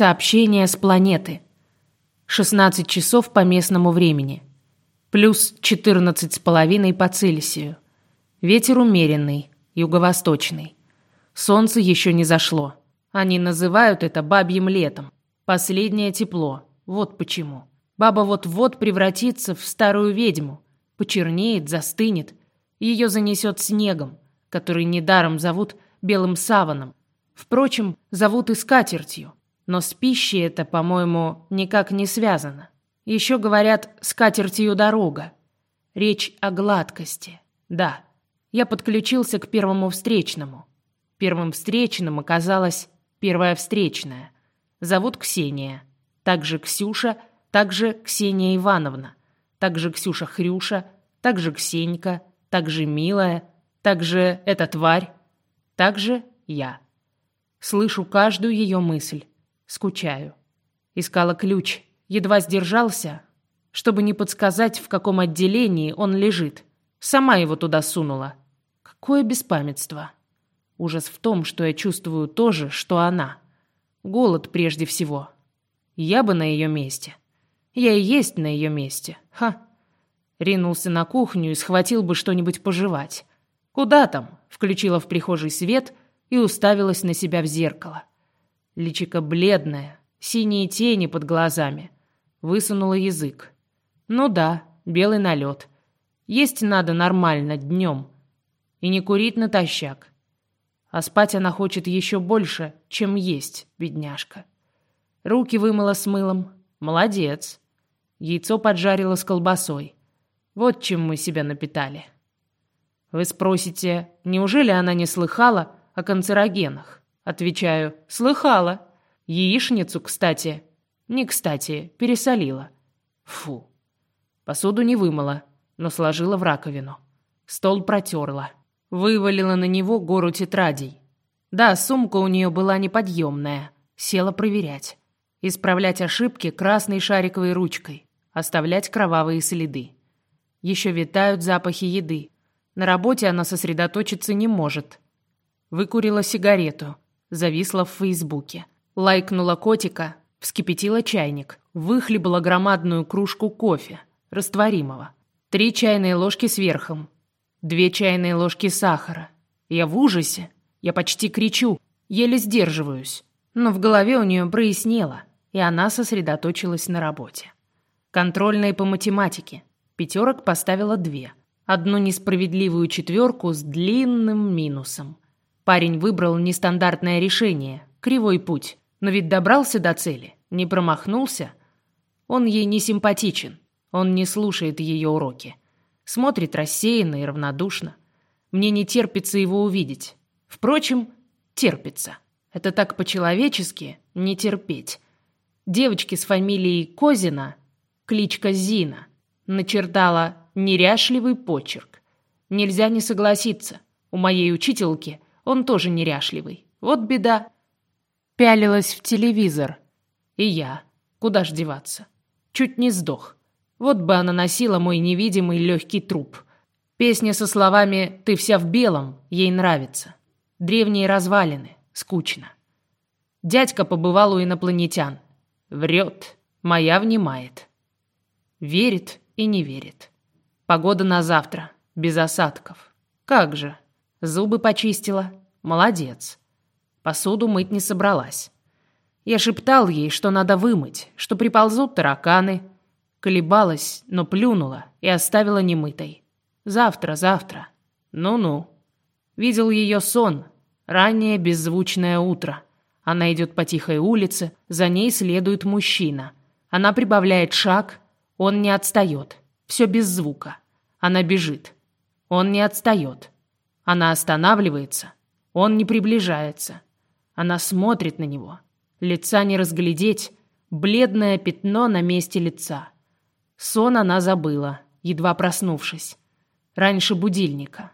Сообщение с планеты. 16 часов по местному времени. Плюс 14 с половиной по Цельсию. Ветер умеренный, юго-восточный. Солнце еще не зашло. Они называют это бабьим летом. Последнее тепло. Вот почему. Баба вот-вот превратится в старую ведьму. Почернеет, застынет. Ее занесет снегом, который недаром зовут белым саваном. Впрочем, зовут и скатертью. Но с пищей это, по-моему, никак не связано. Еще говорят «скатертью дорога». Речь о гладкости. Да, я подключился к первому встречному. Первым встречным оказалась первая встречная. Зовут Ксения. Также Ксюша, также Ксения Ивановна. Также Ксюша Хрюша, также Ксенька, также Милая, также эта тварь, также я. Слышу каждую ее мысль. Скучаю. Искала ключ. Едва сдержался, чтобы не подсказать, в каком отделении он лежит. Сама его туда сунула. Какое беспамятство. Ужас в том, что я чувствую то же, что она. Голод прежде всего. Я бы на ее месте. Я и есть на ее месте. Ха. Ринулся на кухню и схватил бы что-нибудь пожевать. Куда там? Включила в прихожий свет и уставилась на себя в зеркало. Личико бледное, синие тени под глазами. Высунула язык. Ну да, белый налет. Есть надо нормально, днем. И не курить натощак. А спать она хочет еще больше, чем есть, бедняжка. Руки вымыла с мылом. Молодец. Яйцо поджарила с колбасой. Вот чем мы себя напитали. Вы спросите, неужели она не слыхала о канцерогенах? Отвечаю, слыхала. Яичницу, кстати. Не кстати, пересолила. Фу. Посуду не вымыла, но сложила в раковину. Стол протерла. Вывалила на него гору тетрадей. Да, сумка у нее была неподъемная. Села проверять. Исправлять ошибки красной шариковой ручкой. Оставлять кровавые следы. Еще витают запахи еды. На работе она сосредоточиться не может. Выкурила сигарету. Зависла в Фейсбуке. Лайкнула котика, вскипятила чайник, выхлебала громадную кружку кофе, растворимого. Три чайные ложки с верхом, две чайные ложки сахара. Я в ужасе, я почти кричу, еле сдерживаюсь. Но в голове у нее прояснело, и она сосредоточилась на работе. Контрольные по математике. Пятерок поставила две. Одну несправедливую четверку с длинным минусом. Парень выбрал нестандартное решение, кривой путь, но ведь добрался до цели, не промахнулся. Он ей не симпатичен, он не слушает ее уроки. Смотрит рассеянно и равнодушно. Мне не терпится его увидеть. Впрочем, терпится. Это так по-человечески не терпеть. Девочки с фамилией Козина, кличка Зина, начертала неряшливый почерк. Нельзя не согласиться. У моей учительки – он тоже неряшливый. Вот беда. Пялилась в телевизор. И я. Куда ж деваться? Чуть не сдох. Вот бы она носила мой невидимый легкий труп. Песня со словами «Ты вся в белом» ей нравится. Древние развалины. Скучно. Дядька побывал у инопланетян. Врет. Моя внимает. Верит и не верит. Погода на завтра. Без осадков. Как же? Зубы почистила. Молодец. Посуду мыть не собралась. Я шептал ей, что надо вымыть, что приползут тараканы. Колебалась, но плюнула и оставила немытой. Завтра, завтра. Ну-ну. Видел ее сон. Раннее беззвучное утро. Она идет по тихой улице, за ней следует мужчина. Она прибавляет шаг, он не отстает. Все без звука. Она бежит. Он не отстает. Она останавливается. Он не приближается. Она смотрит на него. Лица не разглядеть. Бледное пятно на месте лица. Сон она забыла, едва проснувшись. Раньше будильника.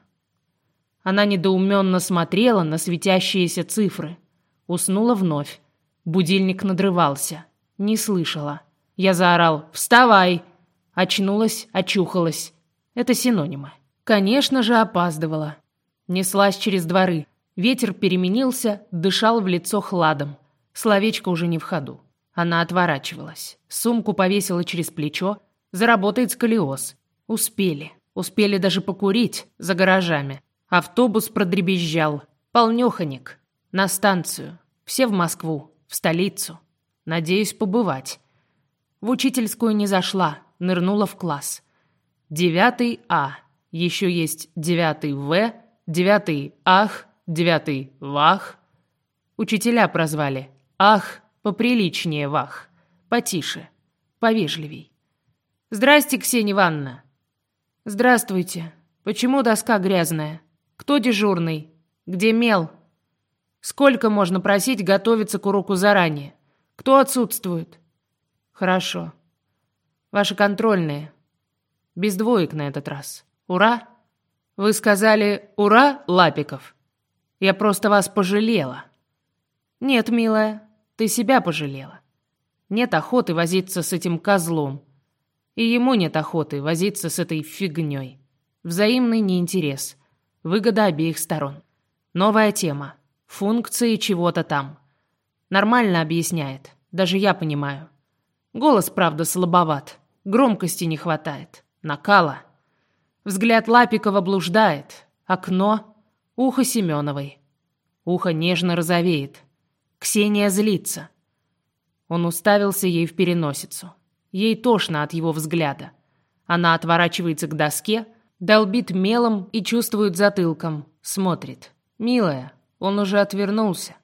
Она недоуменно смотрела на светящиеся цифры. Уснула вновь. Будильник надрывался. Не слышала. Я заорал «Вставай!» Очнулась, очухалась. Это синонимы. Конечно же, опаздывала. Неслась через дворы. Ветер переменился, дышал в лицо хладом. Словечко уже не в ходу. Она отворачивалась. Сумку повесила через плечо. Заработает сколиоз. Успели. Успели даже покурить за гаражами. Автобус продребезжал. Полнёхонек. На станцию. Все в Москву. В столицу. Надеюсь побывать. В учительскую не зашла. Нырнула в класс. Девятый А. Еще есть девятый В. Девятый Ах. Девятый Вах. Учителя прозвали. Ах, поприличнее Вах. Потише. Повежливей. «Здрасте, Ксения Ивановна!» «Здравствуйте. Почему доска грязная? Кто дежурный? Где мел?» «Сколько можно просить готовиться к уроку заранее? Кто отсутствует?» «Хорошо. Ваши контрольные. Без двоек на этот раз. Ура!» «Вы сказали «Ура, Лапиков»?» «Я просто вас пожалела». «Нет, милая, ты себя пожалела. Нет охоты возиться с этим козлом. И ему нет охоты возиться с этой фигней. Взаимный неинтерес. Выгода обеих сторон. Новая тема. Функции чего-то там. Нормально объясняет. Даже я понимаю. Голос, правда, слабоват. Громкости не хватает. Накала. Взгляд Лапикова блуждает. Окно. Ухо Семеновой. Ухо нежно розовеет. Ксения злится. Он уставился ей в переносицу. Ей тошно от его взгляда. Она отворачивается к доске, долбит мелом и чувствует затылком. Смотрит. «Милая, он уже отвернулся».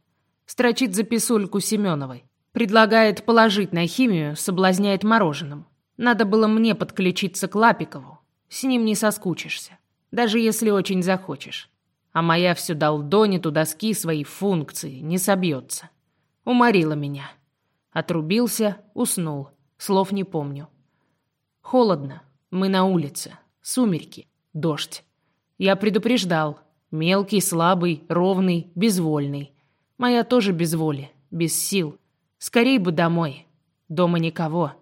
Строчит за писульку Семеновой. Предлагает положить на химию, соблазняет мороженым. Надо было мне подключиться к Лапикову. С ним не соскучишься. Даже если очень захочешь. А моя все долдонит у доски свои функции, не собьется. Уморила меня. Отрубился, уснул. Слов не помню. Холодно. Мы на улице. Сумерки. Дождь. Я предупреждал. Мелкий, слабый, ровный, безвольный. Моя тоже без воли, без сил. Скорей бы домой. Дома никого.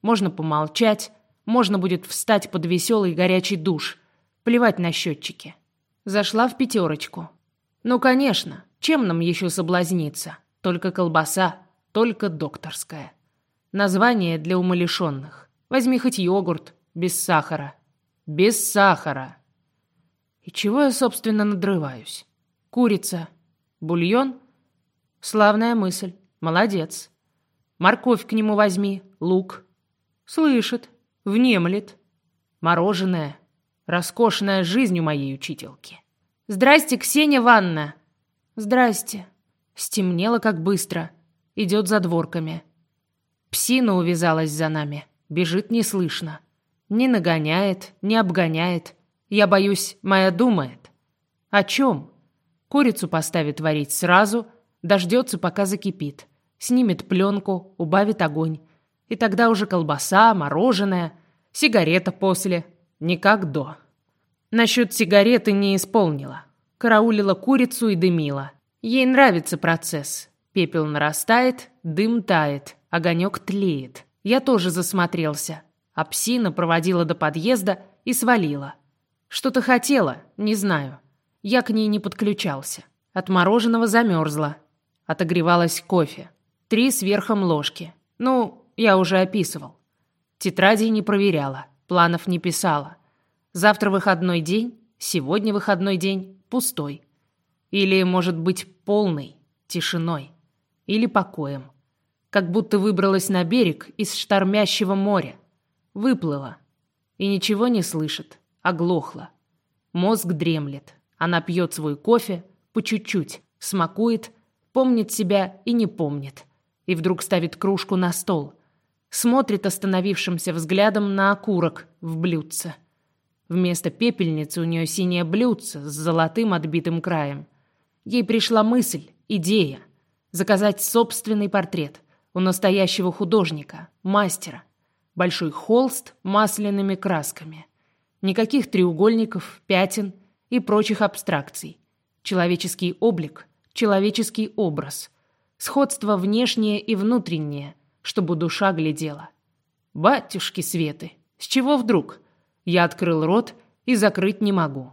Можно помолчать, можно будет встать под веселый горячий душ. Плевать на счетчики. Зашла в пятерочку. Ну, конечно, чем нам еще соблазниться? Только колбаса, только докторская. Название для умалишенных. Возьми хоть йогурт, без сахара. Без сахара. И чего я, собственно, надрываюсь? Курица. Бульон? Славная мысль. Молодец. Морковь к нему возьми, лук. Слышит, внемлет. Мороженое. Роскошная жизнь у моей учительки. «Здрасте, Ксения Ванна!» «Здрасте!» Стемнело как быстро. Идет за дворками. Псина увязалась за нами. Бежит неслышно. Не нагоняет, не обгоняет. Я боюсь, моя думает. О чем? Курицу поставит варить сразу, дождется, пока закипит. Снимет пленку, убавит огонь. И тогда уже колбаса, мороженое, сигарета после. Не как до. Насчет сигареты не исполнила. Караулила курицу и дымила. Ей нравится процесс. Пепел нарастает, дым тает, огонек тлеет. Я тоже засмотрелся. А псина проводила до подъезда и свалила. Что-то хотела, не знаю. Я к ней не подключался. От мороженого замерзла. Отогревалась кофе. Три сверхом ложки. Ну, я уже описывал. Тетрадей не проверяла, планов не писала. Завтра выходной день, сегодня выходной день, пустой. Или, может быть, полный, тишиной или покоем. Как будто выбралась на берег из штормящего моря. Выплыла. И ничего не слышит, оглохла. Мозг дремлет. Она пьет свой кофе по чуть-чуть, смакует, помнит себя и не помнит. И вдруг ставит кружку на стол. Смотрит остановившимся взглядом на окурок в блюдце. Вместо пепельницы у нее синее блюдце с золотым отбитым краем. Ей пришла мысль, идея — заказать собственный портрет у настоящего художника, мастера. Большой холст масляными красками. Никаких треугольников, пятен и прочих абстракций. Человеческий облик, человеческий образ. Сходство внешнее и внутреннее, чтобы душа глядела. Батюшки Светы, с чего вдруг? Я открыл рот и закрыть не могу.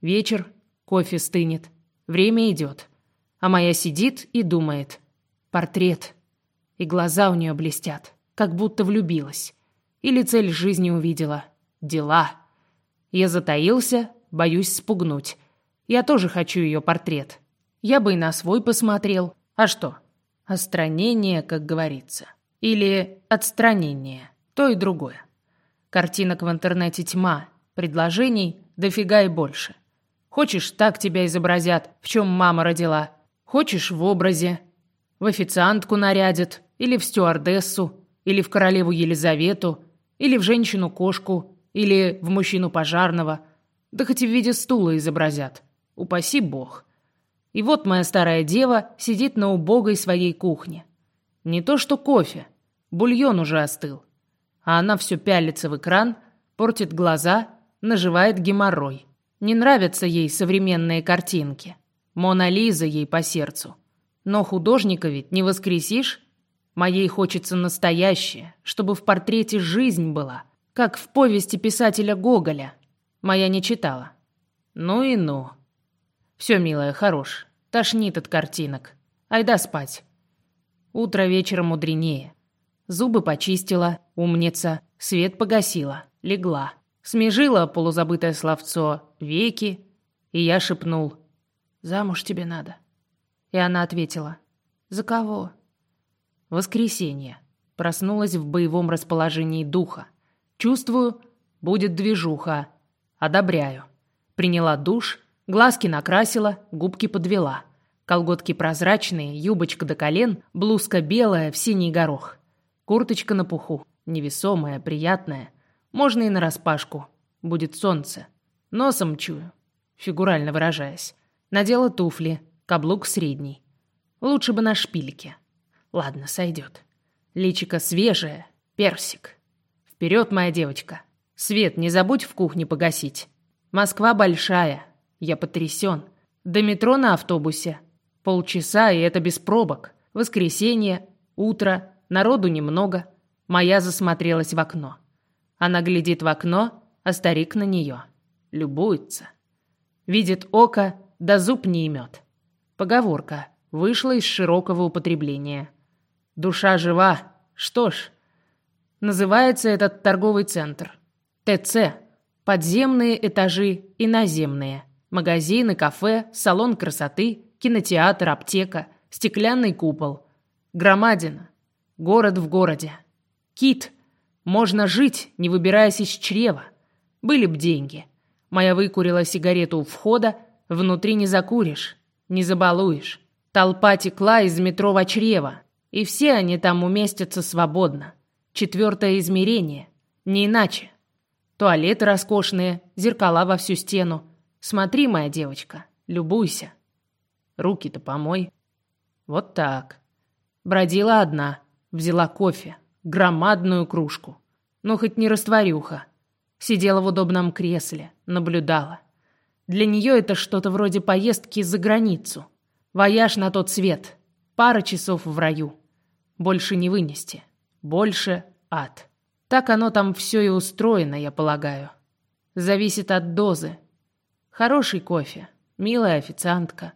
Вечер, кофе стынет, время идет а моя сидит и думает. Портрет. И глаза у нее блестят, как будто влюбилась. Или цель жизни увидела. Дела. Я затаился, боюсь спугнуть. Я тоже хочу ее портрет. Я бы и на свой посмотрел. А что? Остранение, как говорится. Или отстранение. То и другое. Картинок в интернете тьма. Предложений дофига и больше. Хочешь, так тебя изобразят, в чем мама родила. Хочешь, в образе. В официантку нарядят. Или в стюардессу. Или в королеву Елизавету. Или в женщину-кошку. Или в мужчину пожарного. Да хоть и в виде стула изобразят. Упаси бог. И вот моя старая дева сидит на убогой своей кухне. Не то что кофе. Бульон уже остыл. А она все пялится в экран, портит глаза, наживает геморрой. Не нравятся ей современные картинки. Мона Лиза ей по сердцу. Но художника ведь не воскресишь. Моей хочется настоящее, чтобы в портрете жизнь была, как в повести писателя Гоголя. Моя не читала. Ну и ну. Все, милая, хорош. Тошнит от картинок. Айда спать. Утро вечером мудренее. Зубы почистила, умница. Свет погасила, легла. Смежила полузабытое словцо веки, и я шепнул. «Замуж тебе надо». И она ответила. «За кого?» Воскресенье. Проснулась в боевом расположении духа. Чувствую, будет движуха. Одобряю. Приняла душ, Глазки накрасила, губки подвела. Колготки прозрачные, юбочка до колен, блузка белая в синий горох. Курточка на пуху, невесомая, приятная. Можно и нараспашку. Будет солнце. Носом чую, фигурально выражаясь. Надела туфли, каблук средний. Лучше бы на шпильке. Ладно, сойдет. Личико свежее, персик. Вперед, моя девочка. Свет не забудь в кухне погасить. Москва большая, я потрясен. До метро на автобусе. Полчаса, и это без пробок. Воскресенье, утро, народу немного. Моя засмотрелась в окно. Она глядит в окно, а старик на нее. Любуется. Видит око, да зуб не имет. Поговорка вышла из широкого употребления. Душа жива. Что ж, называется этот торговый центр. ТЦ. Подземные этажи и наземные. Магазины, кафе, салон красоты, кинотеатр, аптека, стеклянный купол. Громадина. Город в городе. Кит. Можно жить, не выбираясь из чрева. Были б деньги. Моя выкурила сигарету у входа, внутри не закуришь, не забалуешь. Толпа текла из метро в чрево, и все они там уместятся свободно. Четвертое измерение. Не иначе. Туалеты роскошные, зеркала во всю стену, Смотри, моя девочка, любуйся. Руки-то помой. Вот так. Бродила одна, взяла кофе, громадную кружку. Но хоть не растворюха. Сидела в удобном кресле, наблюдала. Для нее это что-то вроде поездки за границу. Вояж на тот свет. Пара часов в раю. Больше не вынести. Больше ад. Так оно там все и устроено, я полагаю. Зависит от дозы, Хороший кофе, милая официантка.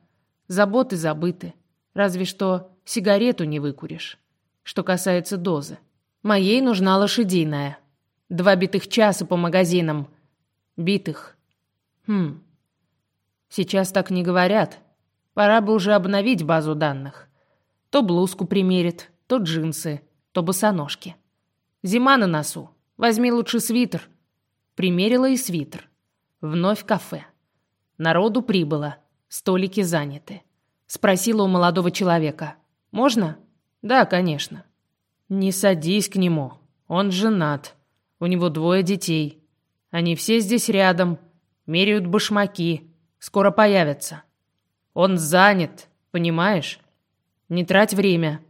Заботы забыты. Разве что сигарету не выкуришь. Что касается дозы. Моей нужна лошадиная. Два битых часа по магазинам. Битых. Хм. Сейчас так не говорят. Пора бы уже обновить базу данных. То блузку примерит, то джинсы, то босоножки. Зима на носу. Возьми лучше свитер. Примерила и свитер. Вновь кафе. Народу прибыло. Столики заняты. Спросила у молодого человека. «Можно?» «Да, конечно». «Не садись к нему. Он женат. У него двое детей. Они все здесь рядом. Меряют башмаки. Скоро появятся. Он занят, понимаешь? Не трать время.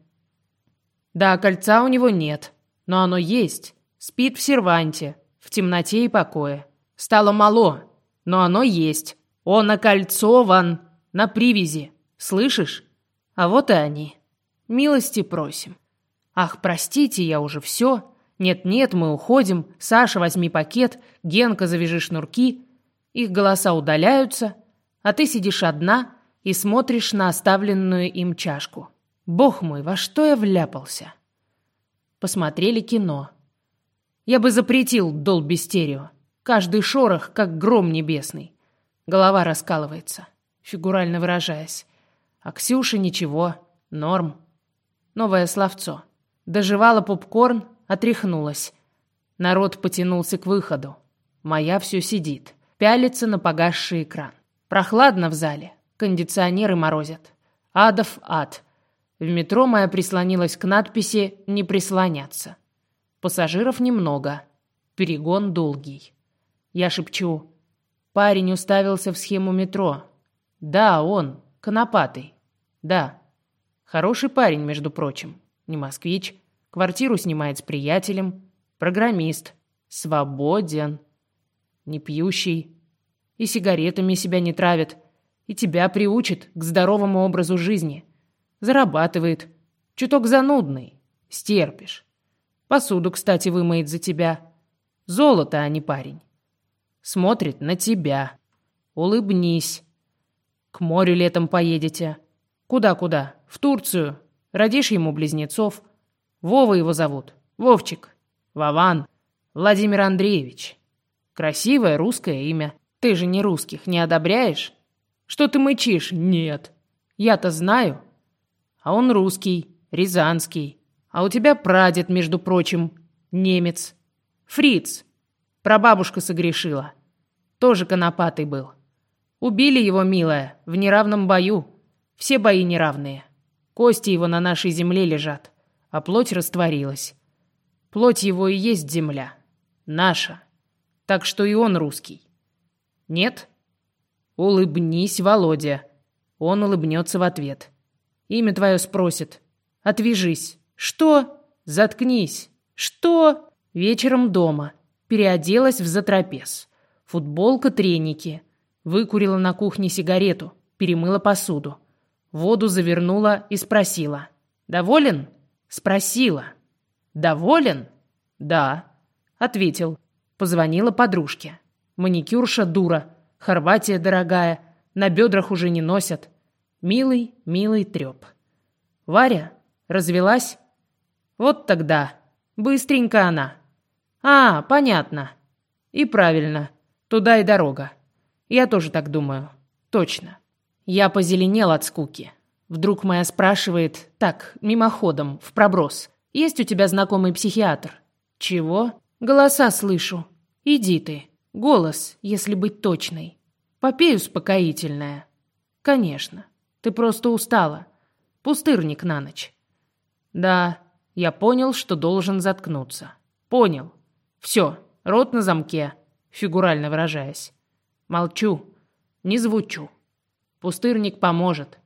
Да, кольца у него нет, но оно есть. Спит в серванте, в темноте и покое. Стало мало, но оно есть. Он окольцован на привязи. Слышишь? А вот и они. Милости просим. Ах, простите, я уже все. Нет-нет, мы уходим. Саша, возьми пакет. Генка, завяжи шнурки. Их голоса удаляются, а ты сидишь одна и смотришь на оставленную им чашку. Бог мой, во что я вляпался? Посмотрели кино. Я бы запретил Долби Стерео. Каждый шорох, как гром небесный. Голова раскалывается, фигурально выражаясь. А Ксюша ничего, норм. Новое словцо. Доживала попкорн, отряхнулась. Народ потянулся к выходу. Моя все сидит, пялится на погасший экран. Прохладно в зале, кондиционеры морозят. Адов ад. В метро моя прислонилась к надписи «Не прислоняться». Пассажиров немного. Перегон долгий. Я шепчу. Парень уставился в схему метро. Да, он, конопатый. Да. Хороший парень, между прочим. Не москвич. Квартиру снимает с приятелем. Программист. Свободен. Не пьющий. И сигаретами себя не травит. И тебя приучит к здоровому образу жизни. Зарабатывает. Чуток занудный. Стерпишь. Посуду, кстати, вымоет за тебя. Золото, а не парень. Смотрит на тебя. Улыбнись. К морю летом поедете. Куда-куда? В Турцию. Родишь ему близнецов. Вова его зовут. Вовчик. Вован. Владимир Андреевич. Красивое русское имя. Ты же не русских не одобряешь? Что ты мычишь? Нет. Я-то знаю. А он русский, рязанский. А у тебя прадед, между прочим, немец. Фриц. Прабабушка согрешила. Тоже конопатый был. Убили его, милая, в неравном бою. Все бои неравные. Кости его на нашей земле лежат, а плоть растворилась. Плоть его и есть земля. Наша. Так что и он русский. Нет? Улыбнись, Володя. Он улыбнется в ответ. Имя твое спросит. Отвяжись. Что? Заткнись. Что? Вечером дома. Переоделась в затрапез. Футболка, треники. Выкурила на кухне сигарету. Перемыла посуду. Воду завернула и спросила. «Доволен?» Спросила. «Доволен?» «Да», — ответил. Позвонила подружке. Маникюрша дура. Хорватия дорогая. На бедрах уже не носят. Милый, милый треп. Варя развелась? Вот тогда. Быстренько она. А, понятно. И правильно. Туда и дорога. Я тоже так думаю. Точно. Я позеленел от скуки. Вдруг моя спрашивает, так, мимоходом, в проброс. Есть у тебя знакомый психиатр? Чего? Голоса слышу. Иди ты. Голос, если быть точной. Попей успокоительное. Конечно. Ты просто устала. Пустырник на ночь. Да, я понял, что должен заткнуться. Понял. Все, рот на замке, фигурально выражаясь. Молчу, не звучу. Пустырник поможет.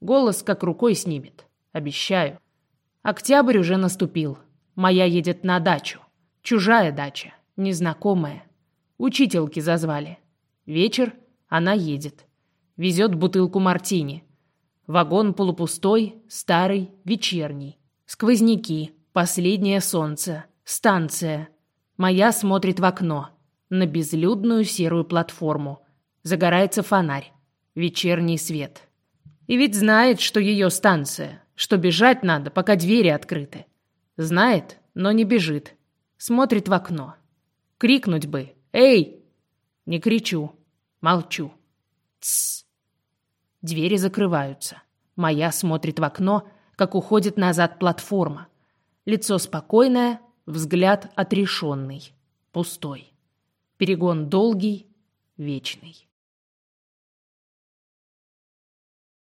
Голос как рукой снимет. Обещаю. Октябрь уже наступил. Моя едет на дачу. Чужая дача, незнакомая. Учительки зазвали. Вечер, она едет. Везет бутылку мартини. Вагон полупустой, старый, вечерний. Сквозняки, последнее солнце, станция. Моя смотрит в окно, на безлюдную серую платформу. Загорается фонарь, вечерний свет. И ведь знает, что ее станция, что бежать надо, пока двери открыты. Знает, но не бежит. Смотрит в окно. Крикнуть бы «Эй!» Не кричу, молчу. Тссс. Двери закрываются. Моя смотрит в окно, как уходит назад платформа. Лицо спокойное, взгляд отрешенный, пустой. Перегон долгий, вечный.